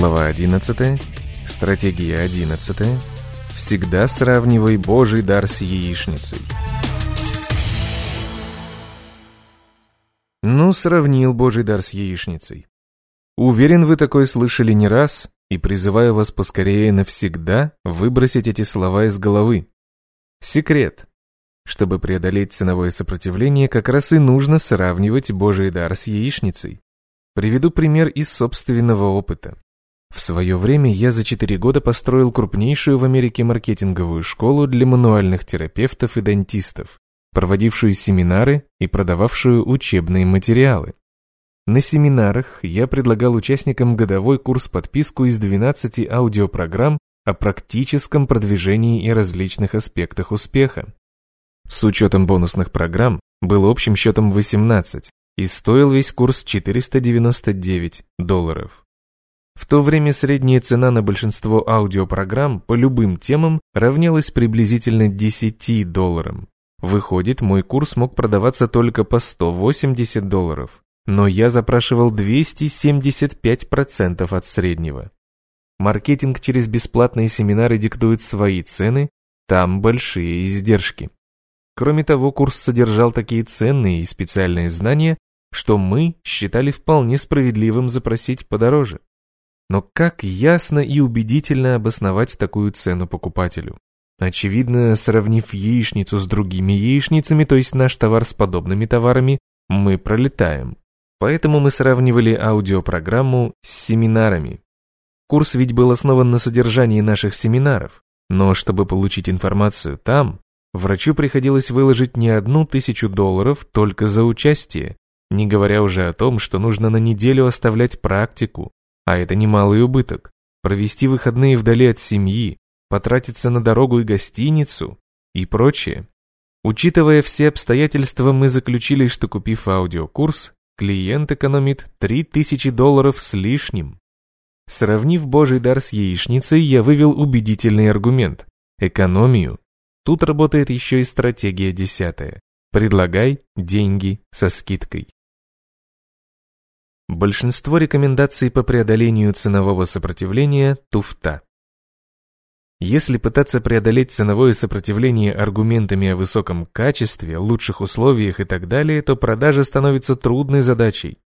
Глава 11. Стратегия 11. Всегда сравнивай Божий дар с яичницей. Ну, сравнил Божий дар с яичницей. Уверен, вы такое слышали не раз, и призываю вас поскорее навсегда выбросить эти слова из головы. Секрет. Чтобы преодолеть ценовое сопротивление, как раз и нужно сравнивать Божий дар с яичницей. Приведу пример из собственного опыта. В свое время я за 4 года построил крупнейшую в Америке маркетинговую школу для мануальных терапевтов и дантистов, проводившую семинары и продававшую учебные материалы. На семинарах я предлагал участникам годовой курс-подписку из 12 аудиопрограмм о практическом продвижении и различных аспектах успеха. С учетом бонусных программ был общим счетом 18 и стоил весь курс 499 долларов. В то время средняя цена на большинство аудиопрограмм по любым темам равнялась приблизительно 10 долларам. Выходит, мой курс мог продаваться только по 180 долларов, но я запрашивал 275% от среднего. Маркетинг через бесплатные семинары диктует свои цены, там большие издержки. Кроме того, курс содержал такие ценные и специальные знания, что мы считали вполне справедливым запросить подороже. Но как ясно и убедительно обосновать такую цену покупателю? Очевидно, сравнив яичницу с другими яичницами, то есть наш товар с подобными товарами, мы пролетаем. Поэтому мы сравнивали аудиопрограмму с семинарами. Курс ведь был основан на содержании наших семинаров, но чтобы получить информацию там, врачу приходилось выложить не одну тысячу долларов только за участие, не говоря уже о том, что нужно на неделю оставлять практику, а это немалый убыток. Провести выходные вдали от семьи, потратиться на дорогу и гостиницу и прочее. Учитывая все обстоятельства, мы заключили, что купив аудиокурс, клиент экономит 3000 долларов с лишним. Сравнив Божий дар с яичницей, я вывел убедительный аргумент – экономию. Тут работает еще и стратегия десятая. Предлагай деньги со скидкой. Большинство рекомендаций по преодолению ценового сопротивления – туфта. Если пытаться преодолеть ценовое сопротивление аргументами о высоком качестве, лучших условиях и так далее, то продажа становится трудной задачей.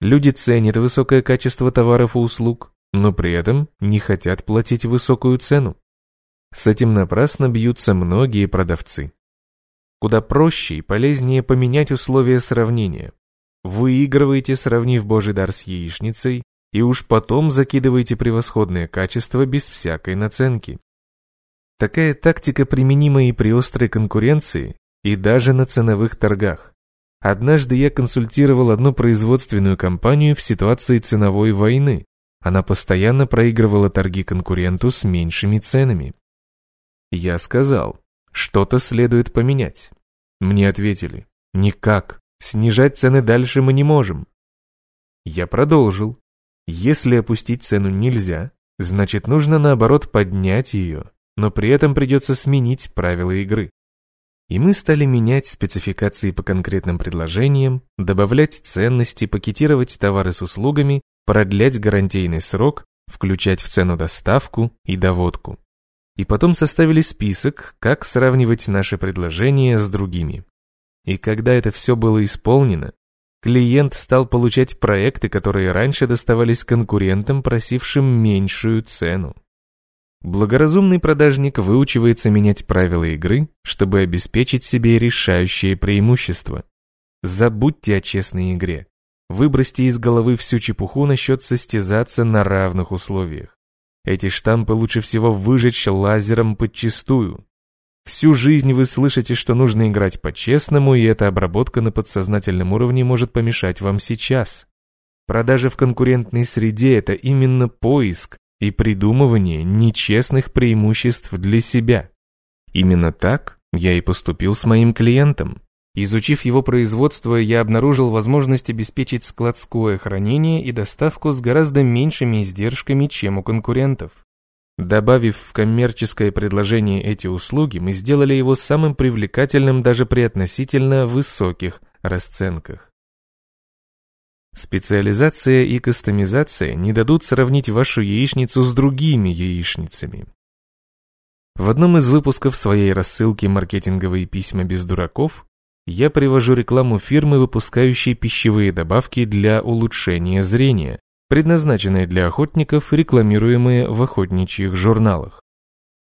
Люди ценят высокое качество товаров и услуг, но при этом не хотят платить высокую цену. С этим напрасно бьются многие продавцы. Куда проще и полезнее поменять условия сравнения, Выигрываете, сравнив Божий дар с яичницей, и уж потом закидываете превосходное качество без всякой наценки. Такая тактика применима и при острой конкуренции, и даже на ценовых торгах. Однажды я консультировал одну производственную компанию в ситуации ценовой войны. Она постоянно проигрывала торги конкуренту с меньшими ценами. Я сказал, что-то следует поменять. Мне ответили, никак. Снижать цены дальше мы не можем. Я продолжил. Если опустить цену нельзя, значит нужно наоборот поднять ее, но при этом придется сменить правила игры. И мы стали менять спецификации по конкретным предложениям, добавлять ценности, пакетировать товары с услугами, продлять гарантийный срок, включать в цену доставку и доводку. И потом составили список, как сравнивать наши предложения с другими. И когда это все было исполнено, клиент стал получать проекты, которые раньше доставались конкурентам, просившим меньшую цену. Благоразумный продажник выучивается менять правила игры, чтобы обеспечить себе решающее преимущество. Забудьте о честной игре. Выбросьте из головы всю чепуху насчет состязаться на равных условиях. Эти штампы лучше всего выжечь лазером подчистую. Всю жизнь вы слышите, что нужно играть по-честному, и эта обработка на подсознательном уровне может помешать вам сейчас. Продажа в конкурентной среде – это именно поиск и придумывание нечестных преимуществ для себя. Именно так я и поступил с моим клиентом. Изучив его производство, я обнаружил возможность обеспечить складское хранение и доставку с гораздо меньшими издержками, чем у конкурентов. Добавив в коммерческое предложение эти услуги, мы сделали его самым привлекательным даже при относительно высоких расценках. Специализация и кастомизация не дадут сравнить вашу яичницу с другими яичницами. В одном из выпусков своей рассылки «Маркетинговые письма без дураков» я привожу рекламу фирмы, выпускающей пищевые добавки для улучшения зрения, предназначенные для охотников, рекламируемые в охотничьих журналах.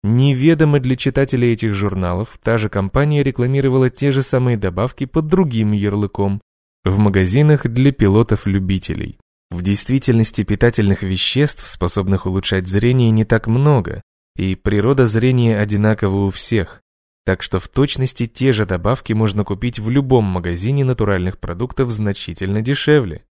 Неведомо для читателей этих журналов, та же компания рекламировала те же самые добавки под другим ярлыком в магазинах для пилотов-любителей. В действительности питательных веществ, способных улучшать зрение, не так много, и природа зрения одинакова у всех, так что в точности те же добавки можно купить в любом магазине натуральных продуктов значительно дешевле.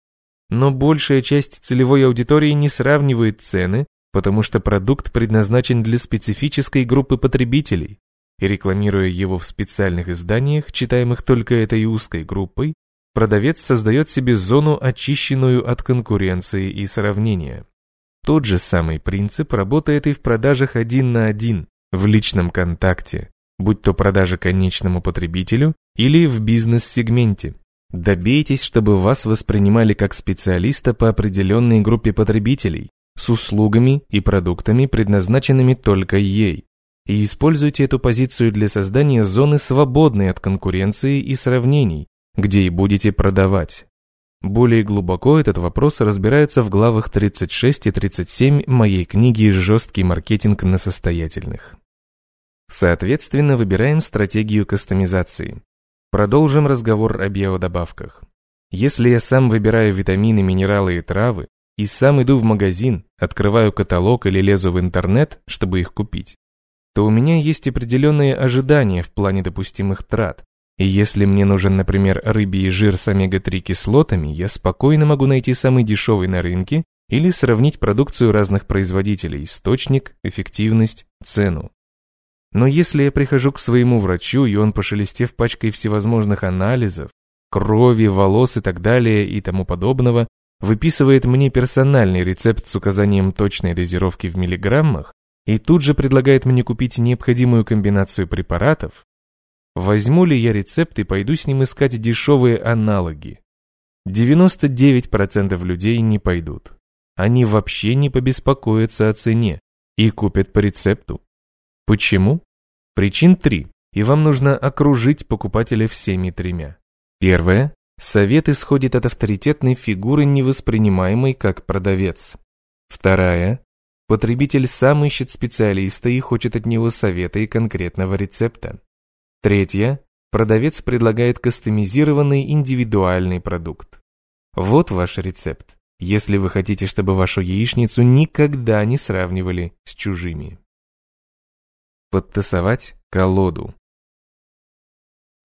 Но большая часть целевой аудитории не сравнивает цены, потому что продукт предназначен для специфической группы потребителей, и рекламируя его в специальных изданиях, читаемых только этой узкой группой, продавец создает себе зону, очищенную от конкуренции и сравнения. Тот же самый принцип работает и в продажах один на один, в личном контакте, будь то продажа конечному потребителю или в бизнес-сегменте. Добейтесь, чтобы вас воспринимали как специалиста по определенной группе потребителей, с услугами и продуктами, предназначенными только ей. И используйте эту позицию для создания зоны, свободной от конкуренции и сравнений, где и будете продавать. Более глубоко этот вопрос разбирается в главах 36 и 37 моей книги «Жесткий маркетинг на состоятельных». Соответственно, выбираем стратегию кастомизации. Продолжим разговор о биодобавках. Если я сам выбираю витамины, минералы и травы, и сам иду в магазин, открываю каталог или лезу в интернет, чтобы их купить, то у меня есть определенные ожидания в плане допустимых трат. И если мне нужен, например, рыбий жир с омега-3 кислотами, я спокойно могу найти самый дешевый на рынке или сравнить продукцию разных производителей, источник, эффективность, цену. Но если я прихожу к своему врачу, и он, пошелестев пачкой всевозможных анализов, крови, волос и так далее и тому подобного, выписывает мне персональный рецепт с указанием точной дозировки в миллиграммах и тут же предлагает мне купить необходимую комбинацию препаратов, возьму ли я рецепт и пойду с ним искать дешевые аналоги? 99% людей не пойдут. Они вообще не побеспокоятся о цене и купят по рецепту. Почему? Причин три, и вам нужно окружить покупателя всеми тремя. Первое. Совет исходит от авторитетной фигуры, невоспринимаемой как продавец. Вторая. Потребитель сам ищет специалиста и хочет от него совета и конкретного рецепта. Третье. Продавец предлагает кастомизированный индивидуальный продукт. Вот ваш рецепт, если вы хотите, чтобы вашу яичницу никогда не сравнивали с чужими подтасовать колоду.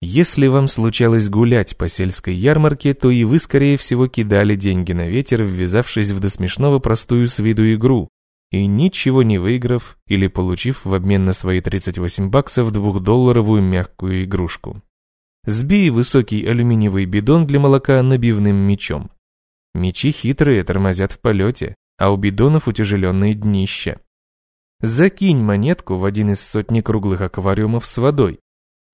Если вам случалось гулять по сельской ярмарке, то и вы, скорее всего, кидали деньги на ветер, ввязавшись в до смешного простую с виду игру, и ничего не выиграв или получив в обмен на свои 38 баксов двухдолларовую мягкую игрушку. Сбей высокий алюминиевый бидон для молока набивным мечом. Мечи хитрые, тормозят в полете, а у бидонов утяжеленные днища. Закинь монетку в один из сотни круглых аквариумов с водой.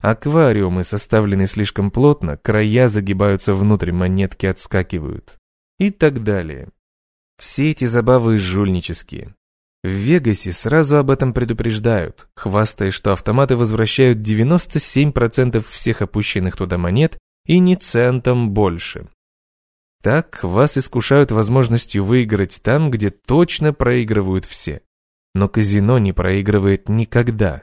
Аквариумы составлены слишком плотно, края загибаются внутрь, монетки отскакивают. И так далее. Все эти забавы жульнические. В Вегасе сразу об этом предупреждают, хвастая, что автоматы возвращают 97% всех опущенных туда монет и не центом больше. Так вас искушают возможностью выиграть там, где точно проигрывают все но казино не проигрывает никогда.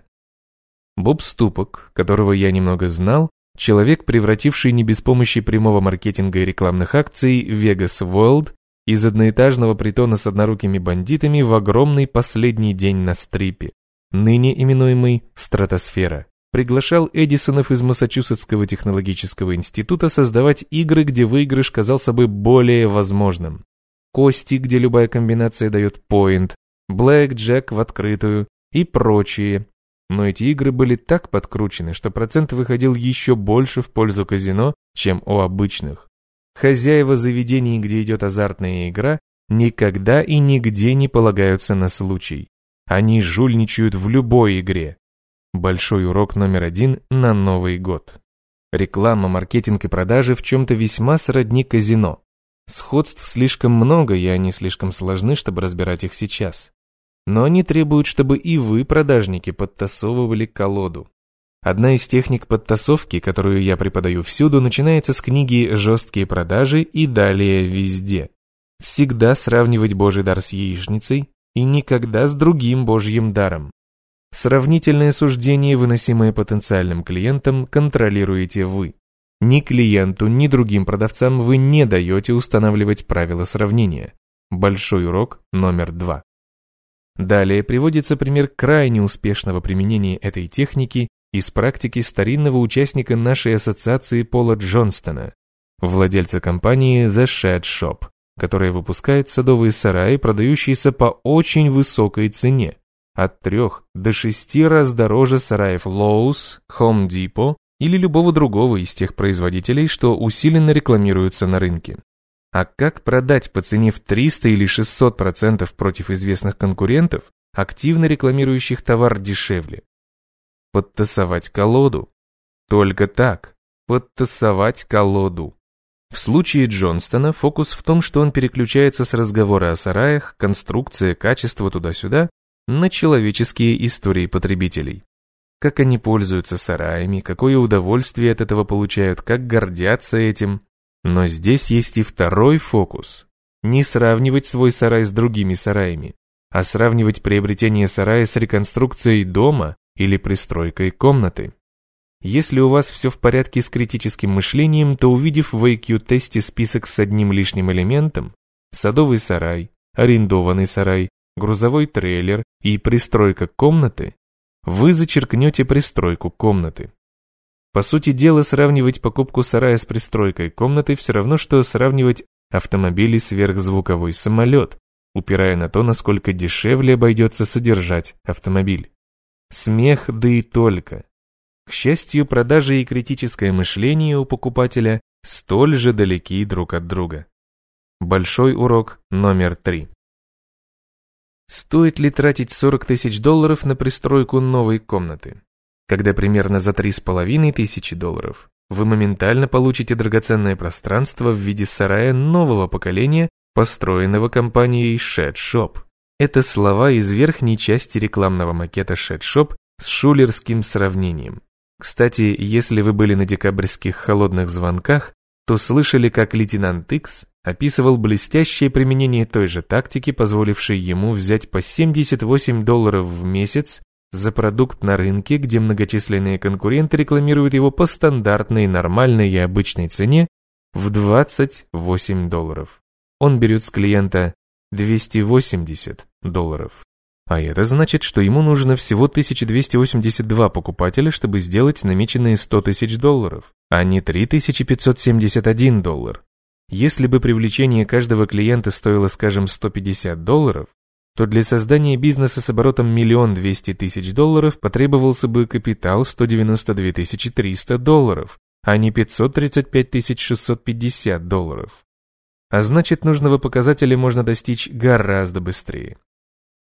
Боб Ступок, которого я немного знал, человек, превративший не без помощи прямого маркетинга и рекламных акций Vegas World из одноэтажного притона с однорукими бандитами в огромный последний день на стрипе, ныне именуемый «Стратосфера», приглашал Эдисонов из Массачусетского технологического института создавать игры, где выигрыш казался бы более возможным. Кости, где любая комбинация дает поинт, Блэк Джек в открытую и прочие. Но эти игры были так подкручены, что процент выходил еще больше в пользу казино, чем у обычных. Хозяева заведений, где идет азартная игра, никогда и нигде не полагаются на случай. Они жульничают в любой игре. Большой урок номер один на Новый год. Реклама, маркетинг и продажи в чем-то весьма сродни казино. Сходств слишком много, и они слишком сложны, чтобы разбирать их сейчас. Но они требуют, чтобы и вы, продажники, подтасовывали колоду. Одна из техник подтасовки, которую я преподаю всюду, начинается с книги «Жесткие продажи» и далее везде. Всегда сравнивать Божий дар с яичницей и никогда с другим Божьим даром. Сравнительное суждение, выносимое потенциальным клиентам, контролируете вы. Ни клиенту, ни другим продавцам вы не даете устанавливать правила сравнения. Большой урок номер два. Далее приводится пример крайне успешного применения этой техники из практики старинного участника нашей ассоциации Пола Джонстона, владельца компании The Shed Shop, которая выпускает садовые сараи, продающиеся по очень высокой цене, от 3 до 6 раз дороже сараев Lowe's, Home Depot или любого другого из тех производителей, что усиленно рекламируются на рынке. А как продать по цене в 300 или 600% против известных конкурентов, активно рекламирующих товар дешевле? Подтасовать колоду. Только так. Подтасовать колоду. В случае Джонстона фокус в том, что он переключается с разговора о сараях, конструкции, качество туда-сюда, на человеческие истории потребителей как они пользуются сараями, какое удовольствие от этого получают, как гордятся этим. Но здесь есть и второй фокус. Не сравнивать свой сарай с другими сараями, а сравнивать приобретение сарая с реконструкцией дома или пристройкой комнаты. Если у вас все в порядке с критическим мышлением, то увидев в IQ-тесте список с одним лишним элементом, садовый сарай, арендованный сарай, грузовой трейлер и пристройка комнаты, вы зачеркнете пристройку комнаты. По сути дела, сравнивать покупку сарая с пристройкой комнаты все равно, что сравнивать автомобиль и сверхзвуковой самолет, упирая на то, насколько дешевле обойдется содержать автомобиль. Смех, да и только. К счастью, продажи и критическое мышление у покупателя столь же далеки друг от друга. Большой урок номер три. Стоит ли тратить 40 тысяч долларов на пристройку новой комнаты? Когда примерно за 3,5 тысячи долларов вы моментально получите драгоценное пространство в виде сарая нового поколения, построенного компанией Shed Shop. Это слова из верхней части рекламного макета Shed Shop с шулерским сравнением. Кстати, если вы были на декабрьских холодных звонках, то слышали, как лейтенант Икс описывал блестящее применение той же тактики, позволившей ему взять по 78 долларов в месяц за продукт на рынке, где многочисленные конкуренты рекламируют его по стандартной, нормальной и обычной цене в 28 долларов. Он берет с клиента 280 долларов. А это значит, что ему нужно всего 1282 покупателя, чтобы сделать намеченные 100 тысяч долларов, а не 3571 доллар. Если бы привлечение каждого клиента стоило, скажем, 150 долларов, то для создания бизнеса с оборотом миллион двести тысяч долларов потребовался бы капитал 192 300 долларов, а не 535 650 долларов. А значит, нужного показателя можно достичь гораздо быстрее.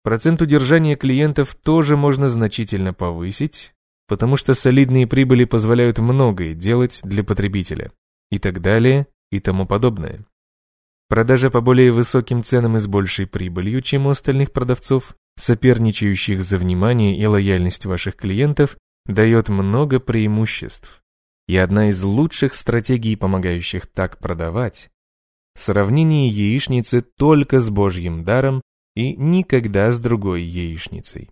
Процент удержания клиентов тоже можно значительно повысить, потому что солидные прибыли позволяют многое делать для потребителя и так далее, и тому подобное. Продажа по более высоким ценам и с большей прибылью, чем у остальных продавцов, соперничающих за внимание и лояльность ваших клиентов, дает много преимуществ. И одна из лучших стратегий, помогающих так продавать, сравнение яичницы только с Божьим даром и никогда с другой яичницей.